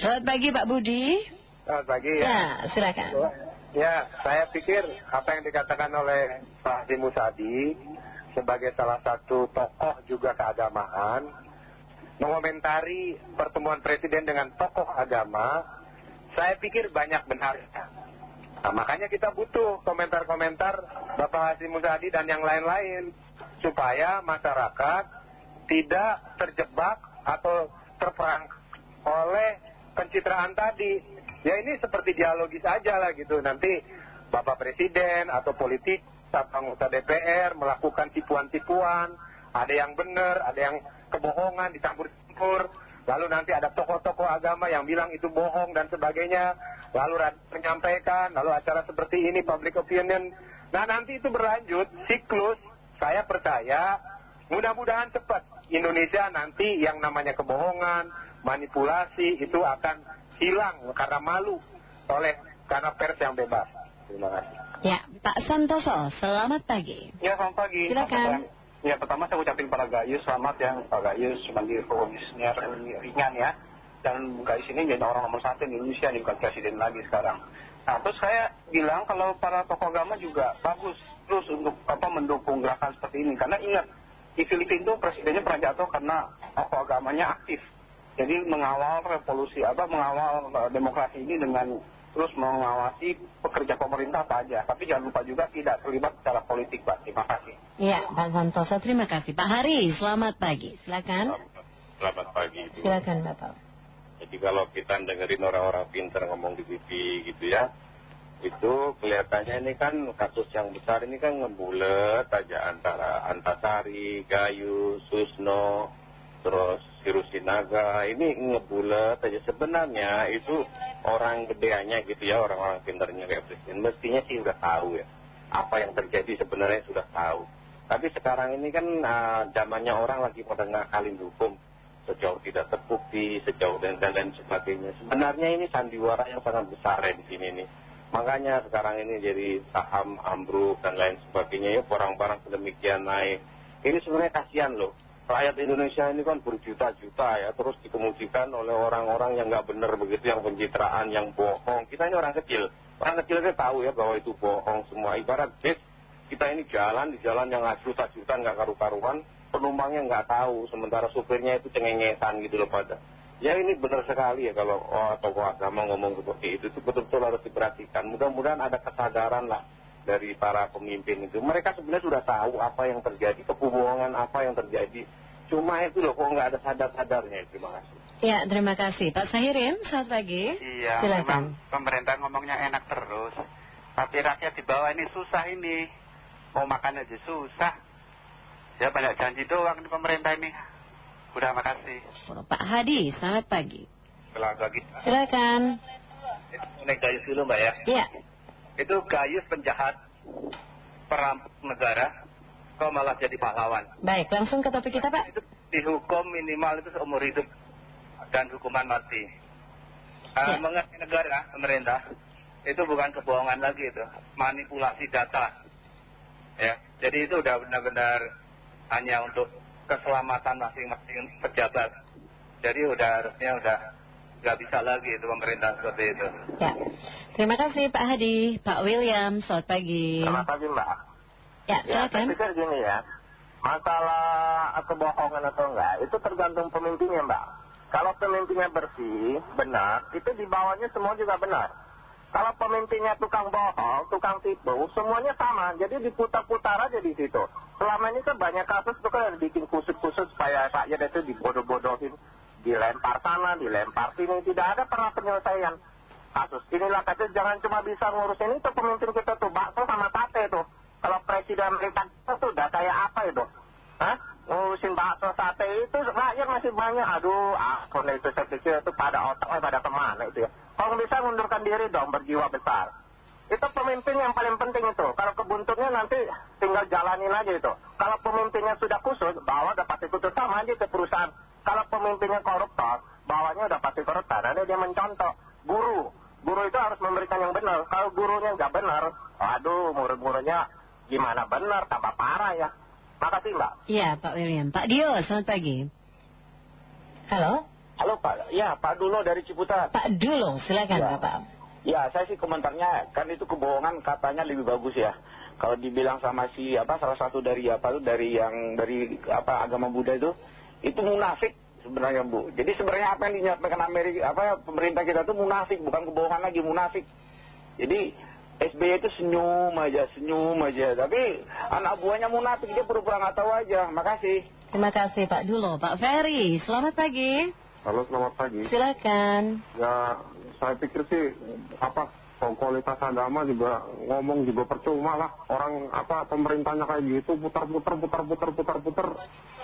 Selamat pagi Pak Budi. Selamat pagi ya. Silakan. Ya, saya pikir apa yang dikatakan oleh Pak Haji Musadi sebagai salah satu tokoh juga keagamaan mengomentari pertemuan presiden dengan tokoh agama, saya pikir banyak benarnya. Nah, makanya kita butuh komentar-komentar Bapak Haji Musadi dan yang lain-lain supaya masyarakat tidak terjebak atau terperangkap oleh pencitraan tadi. Ya ini seperti dialogis aja lah gitu. Nanti Bapak Presiden atau politik anggota DPR melakukan tipuan-tipuan. Ada yang benar, ada yang kebohongan dicampur-campur. Lalu nanti ada tokoh-tokoh agama yang bilang itu bohong dan sebagainya. Lalu menyampaikan, lalu acara seperti ini, public opinion. Nah nanti itu berlanjut, siklus. Saya percaya mudah-mudahan cepat Indonesia nanti yang namanya kebohongan, manipulasi itu akan hilang karena malu oleh karena pers yang bebas. Terima kasih. Ya, Pak Santoso, selamat pagi. Ya, selamat pagi. Silakan. Ya, pertama saya ucapin para Gayus, selamat ya Pak Gayus, mandiri fokusnya ringan ya. Dan Gayus ini jadi orang nomor satu di Indonesia, nih, bukan presiden lagi sekarang. Nah, terus saya bilang kalau para tokoh agama juga bagus terus untuk apa mendukung gerakan seperti ini. Karena ingat, di Filipina itu presidennya pernah jatuh karena tokoh agamanya aktif jadi mengawal revolusi apa mengawal uh, demokrasi ini dengan terus mengawasi pekerja pemerintah apa aja tapi jangan lupa juga tidak terlibat secara politik Pak. Terima kasih. Iya Pak Santoso terima kasih. Pak Hari selamat pagi. Silakan. Selamat pagi Ibu. silakan Bapak. Jadi kalau kita dengerin orang-orang pintar ngomong di TV gitu ya itu kelihatannya ini kan kasus yang besar ini kan ngebulet aja antara Antasari, Gayu, Susno, terus Sinaga ini ngebulet aja. Sebenarnya itu orang gedeannya gitu ya orang-orang pintarnya kayak presiden. Mestinya sih udah tahu ya apa yang terjadi sebenarnya sudah tahu. Tapi sekarang ini kan uh, zamannya orang lagi pada ngakalin hukum. Sejauh tidak terbukti sejauh dan dan lain sebagainya. Sebenarnya ini sandiwara yang sangat besar ya di sini nih. Makanya sekarang ini jadi saham ambruk dan lain sebagainya ya barang-barang sedemikian naik. Ini sebenarnya kasihan loh rakyat Indonesia ini kan berjuta-juta ya terus dikemudikan oleh orang-orang yang nggak benar begitu yang pencitraan yang bohong. Kita ini orang kecil. Orang kecil kita tahu ya bahwa itu bohong semua. Ibarat bis kita ini jalan di jalan yang juta-juta nggak karu-karuan penumpangnya nggak tahu sementara supirnya itu cengengesan gitu loh pada. Ya ini benar sekali ya kalau oh, tokoh agama ngomong seperti itu. Itu betul-betul harus diperhatikan. Mudah-mudahan ada kesadaran lah dari para pemimpin itu. Mereka sebenarnya sudah tahu apa yang terjadi, kebohongan apa yang terjadi. Cuma itu loh, kok nggak ada sadar-sadarnya. Terima kasih. Ya, terima kasih. Pak Sahirin, selamat pagi. Iya, Silakan. memang pemerintah ngomongnya enak terus. Tapi rakyat di bawah ini susah ini. Mau makan aja susah. Ya banyak janji doang di pemerintah ini. Udah makasih. Pak Hadi, selamat pagi. Selamat pagi. Silakan. Naik gayus dulu Mbak ya. Iya itu gayus penjahat perampok negara kok malah jadi pahlawan. Baik langsung ke topik kita Pak. Itu dihukum minimal itu seumur hidup dan hukuman mati. Uh, mengerti negara pemerintah itu bukan kebohongan lagi itu. Manipulasi data. Ya jadi itu udah benar-benar hanya untuk keselamatan masing-masing pejabat. Jadi udah harusnya udah nggak bisa lagi itu pemerintah seperti itu. Ya, terima kasih Pak Hadi, Pak William, selamat pagi. Selamat pagi Mbak. Ya. Ya, saya pikir gini ya, masalah kebohongan atau enggak, itu tergantung pemimpinnya Mbak. Kalau pemimpinnya bersih, benar, itu di bawahnya semua juga benar. Kalau pemimpinnya tukang bohong, tukang tipu, semuanya sama. Jadi diputar-putar aja di situ. Selama ini kan banyak kasus itu kan bikin kusut-kusut supaya rakyat itu dibodoh-bodohin dilempar sana, dilempar sini, tidak ada pernah penyelesaian kasus. Inilah kata jangan cuma bisa ngurusin itu pemimpin kita tuh, bakso sama sate tuh. Kalau presiden Amerika itu sudah kayak apa itu? Hah? Ngurusin bakso sate itu rakyat masih banyak. Aduh, ah, itu saya pikir itu pada otaknya pada ke mana itu ya. Kalau bisa mundurkan diri dong, berjiwa besar. Itu pemimpin yang paling penting itu. Kalau kebuntutnya nanti tinggal jalanin aja itu. Kalau pemimpinnya sudah kusut, bawa dapat ikut sama aja ke perusahaan kalau pemimpinnya koruptor, bawahnya udah pasti koruptor. Ada dia mencontoh. Guru. Guru itu harus memberikan yang benar. Kalau gurunya nggak benar, aduh murid-muridnya gimana benar, tambah parah ya. Makasih Mbak. Iya Pak William. Pak Dio, selamat pagi. Halo? Halo Pak, ya Pak Dulo dari Ciputat. Pak Dulo, silakan Ya. Bapak. Ya, saya sih komentarnya kan itu kebohongan katanya lebih bagus ya. Kalau dibilang sama si apa salah satu dari apa tuh dari yang dari apa agama Buddha itu itu munafik sebenarnya Bu. Jadi sebenarnya apa yang dinyatakan Amerika apa pemerintah kita tuh munafik bukan kebohongan lagi munafik. Jadi SBY itu senyum aja, senyum aja. Tapi anak buahnya munafik dia pura-pura nggak tahu aja. Makasih. Terima kasih Pak Dulo. Pak Ferry, selamat pagi. Halo selamat pagi. Silakan. Ya saya pikir sih apa kualitas agama juga ngomong juga percuma lah orang apa pemerintahnya kayak gitu putar-putar putar-putar putar-putar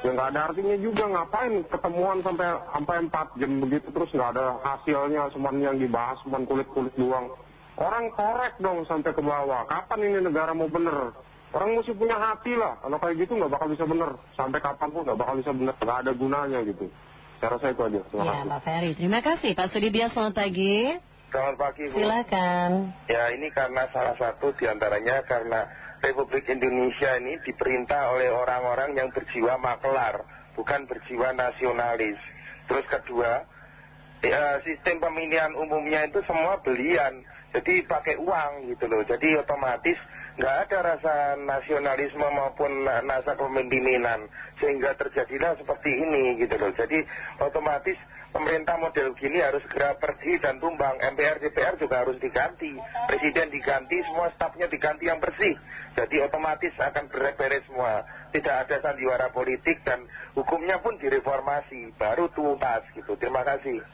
ya nggak ada artinya juga ngapain ketemuan sampai sampai empat jam begitu terus nggak ada hasilnya cuman yang dibahas cuman kulit-kulit doang orang korek dong sampai ke bawah. Kapan ini negara mau bener? Orang mesti punya hati lah. Kalau kayak gitu nggak bakal bisa bener. Sampai kapan pun nggak bakal bisa bener. Nggak ada gunanya gitu. Saya rasa itu aja. Terima Ya kasih. Pak Ferry, terima kasih. Pak Sudibyo, selamat pagi. selamat pagi Bu. Silakan. Ya ini karena salah satu di antaranya karena Republik Indonesia ini diperintah oleh orang-orang yang berjiwa maklar, bukan berjiwa nasionalis. Terus kedua, ya, sistem pemilihan umumnya itu semua belian, jadi pakai uang gitu loh. Jadi otomatis nggak ada rasa nasionalisme maupun rasa kepemimpinan, sehingga terjadilah seperti ini gitu loh. Jadi otomatis pemerintah model gini harus segera pergi dan tumbang. MPR, DPR juga harus diganti. Presiden diganti, semua stafnya diganti yang bersih. Jadi otomatis akan beres-beres semua. Tidak ada sandiwara politik dan hukumnya pun direformasi. Baru tuntas gitu. Terima kasih.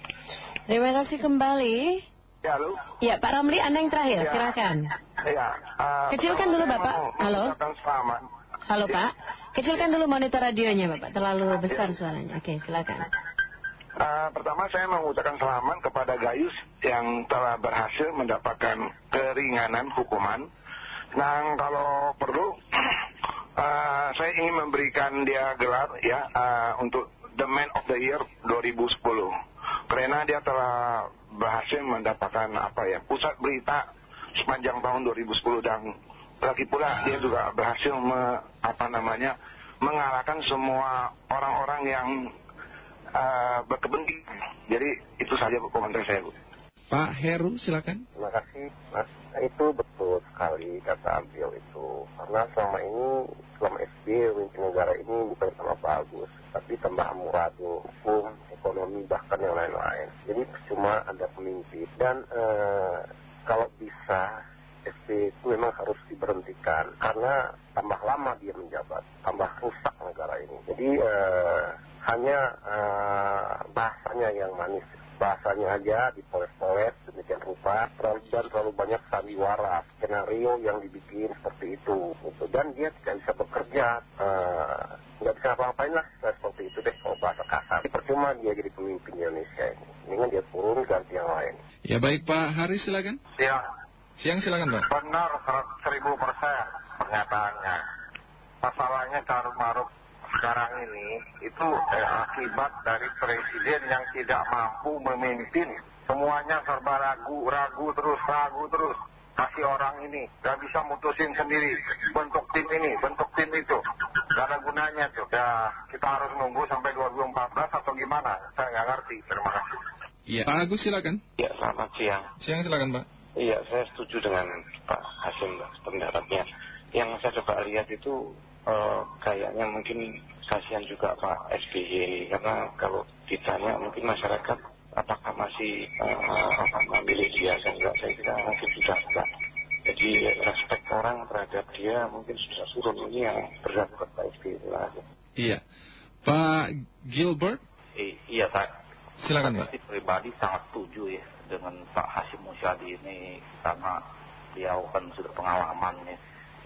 Terima kasih kembali. Ya, lu. Ya Pak Ramli, Anda yang terakhir, Ya. silakan. Ya. eh, Kecilkan dulu, Bapak. Halo. selamat. Halo Pak, kecilkan dulu monitor radionya Bapak, terlalu besar suaranya. Oke, silakan. Eh, pertama saya mengucapkan selamat kepada Gayus yang telah berhasil mendapatkan keringanan hukuman. Nah kalau perlu eh, saya ingin memberikan dia gelar ya untuk The Man of the Year 2010 karena dia telah berhasil mendapatkan apa ya pusat berita sepanjang tahun 2010 dan lagi pula dia juga berhasil me- apa namanya mengalahkan semua orang-orang yang berkepentingan. Jadi itu saja komentar saya Bu. Pak Heru, silakan. Terima kasih Mas. Itu betul sekali kata beliau itu. Karena selama ini, selama SBY memimpin negara ini bukan sama bagus. Tapi tambah amburadul, hukum, ekonomi, bahkan yang lain-lain. Jadi cuma ada pemimpin. Dan eh, kalau bisa SBY itu memang harus diberhentikan. Karena tambah lama dia menjabat. Tambah rusak negara ini. Jadi eh, hanya eh, bahasanya yang manis bahasanya aja dipoles-poles demikian rupa terlalu, dan terlalu banyak sandiwara skenario yang dibikin seperti itu gitu. dan dia tidak bisa bekerja eh, nggak bisa apa-apain lah Nah, seperti itu deh kalau bahasa kasar percuma dia jadi pemimpin Indonesia ini mendingan dia turun ganti yang lain Ya baik Pak Haris, silakan. ya Siang silakan Pak. benar seribu persen pernyataannya masalahnya Maruf sekarang ini itu eh, akibat dari presiden yang tidak mampu memimpin semuanya serba ragu ragu terus ragu terus kasih orang ini gak bisa mutusin sendiri bentuk tim ini bentuk tim itu gak ada gunanya tuh ya kita harus nunggu sampai 2014 atau gimana saya nggak ngerti terima kasih Iya. Pak Agus silakan. Ya, selamat siang. Siang silakan Pak. Iya, saya setuju dengan Pak Hasim pendapatnya. Yang saya coba lihat itu kayaknya mungkin kasihan juga Pak SBY ini. Karena kalau ditanya mungkin masyarakat apakah masih eh, apa, memilih dia atau enggak, saya kira mungkin sudah enggak. Jadi respect orang terhadap dia mungkin sudah turun ini yang berat buat Pak SBY. Kasih. Iya. Pak Gilbert, Iya, saya silakan Pak. sih pribadi sangat setuju ya dengan Pak Hashim Musyadi ini karena beliau kan sudah pengalamannya.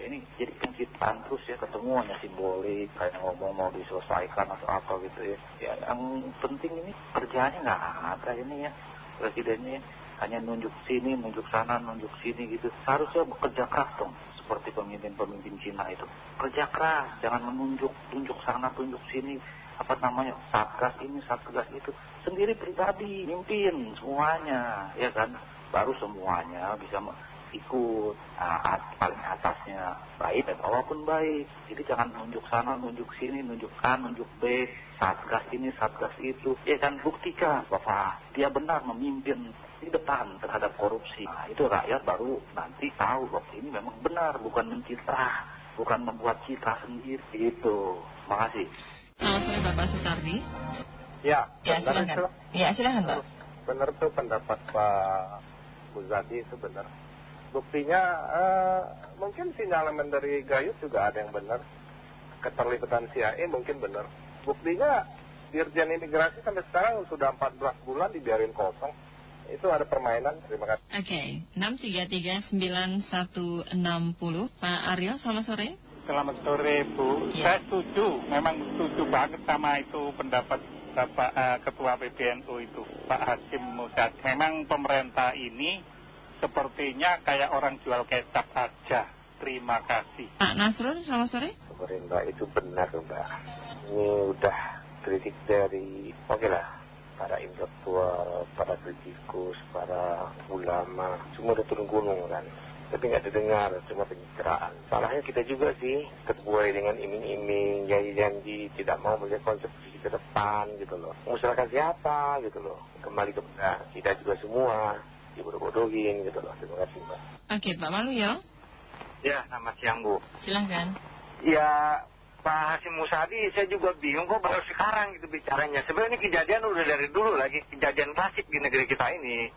Ini jadi pencitraan terus ya ketemu hanya simbolik kayak ngomong mau diselesaikan atau apa gitu ya. Ya yang penting ini kerjanya nggak ada ini ya presidennya ya. hanya nunjuk sini, nunjuk sana, nunjuk sini gitu. Seharusnya bekerja keras dong seperti pemimpin-pemimpin Cina itu. Kerja keras, jangan menunjuk, tunjuk sana, tunjuk sini apa namanya satgas ini satgas itu sendiri pribadi mimpin semuanya ya kan baru semuanya bisa ikut. Nah, paling atasnya baik dan bawah pun baik. Jadi jangan nunjuk sana, nunjuk sini, nunjuk A, nunjuk B, satgas ini, satgas itu. Ya kan buktikan bahwa dia benar memimpin di depan terhadap korupsi. Nah, itu rakyat baru nanti tahu bahwa ini memang benar, bukan mencitra, bukan membuat citra sendiri. Itu. Makasih. Selamat sore Bapak Sutardi. Ya, Ya, silakan. itu. Ya, silakan Pak. Benar tuh pendapat Pak Muzadi itu benar. Buktinya eh, mungkin sinyalemen dari Gayus juga ada yang benar. Keterlibatan CIA mungkin benar. Buktinya Dirjen Imigrasi sampai sekarang sudah 14 bulan dibiarin kosong. Itu ada permainan. Terima kasih. Oke, 6339160. Pak Aryo, selamat sore. Selamat sore Bu, Ya. saya setuju, memang setuju banget sama itu pendapat Bapak eh, Ketua PBNU itu, Pak Hasim Musad. Memang pemerintah ini sepertinya kayak orang jual kecap aja. Terima kasih. Pak Nasrul, selamat sore. Pemerintah itu benar Mbak. Ini udah kritik dari, oke lah, para intelektual, para kritikus, para ulama, semua udah turun gunung kan. Tapi nggak didengar, cuma pencitraan. Salahnya kita juga sih, terbuai dengan iming-iming, janji-janji, tidak mau melihat konsepsi ke depan gitu loh. Masyarakat siapa gitu loh. Kembali kepada kita juga semua, dibodoh-bodohin gitu loh. Terima kasih Mbak. Oke, Pak Maluyo, Ya, selamat siang Bu. silahkan. Ya, Pak Hasim Musadi, saya juga bingung kok baru sekarang gitu bicaranya. Sebenarnya kejadian udah dari dulu lagi, kejadian klasik di negeri kita ini.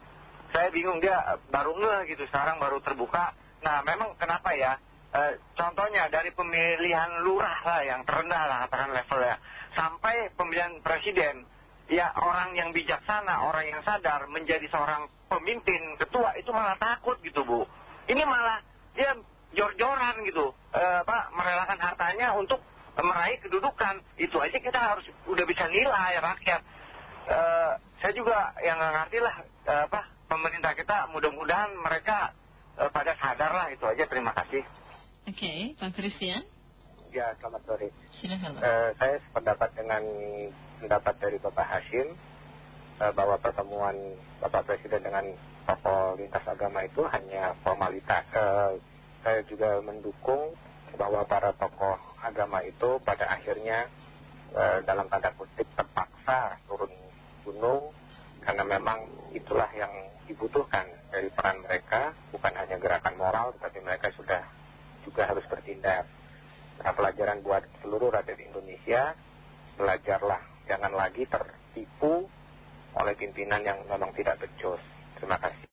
Saya bingung dia baru ngeh gitu, sekarang baru terbuka. Nah, memang kenapa ya? Eh, contohnya dari pemilihan lurah lah yang terendah lah katakan levelnya. Sampai pemilihan presiden. Ya orang yang bijaksana, orang yang sadar menjadi seorang pemimpin, ketua itu malah takut gitu Bu. Ini malah dia jor-joran gitu. Eh, apa, merelakan hartanya untuk meraih kedudukan. Itu aja kita harus udah bisa nilai rakyat. Eh, saya juga yang nggak ngerti lah eh, apa pemerintah kita mudah-mudahan mereka pada sadar lah itu aja terima kasih. Oke, Pak Christian, Ya, selamat sore. silahkan Pak. Eh, saya sependapat dengan pendapat dari Bapak Hashim eh, bahwa pertemuan Bapak Presiden dengan tokoh lintas agama itu hanya formalitas. Eh, saya juga mendukung bahwa para tokoh agama itu pada akhirnya eh, dalam tanda kutip terpaksa turun gunung karena memang itulah yang dibutuhkan dari peran mereka bukan hanya gerakan moral tetapi mereka sudah juga harus bertindak. Nah, pelajaran buat seluruh rakyat Indonesia, belajarlah. Jangan lagi tertipu oleh pimpinan yang memang tidak becus. Terima kasih.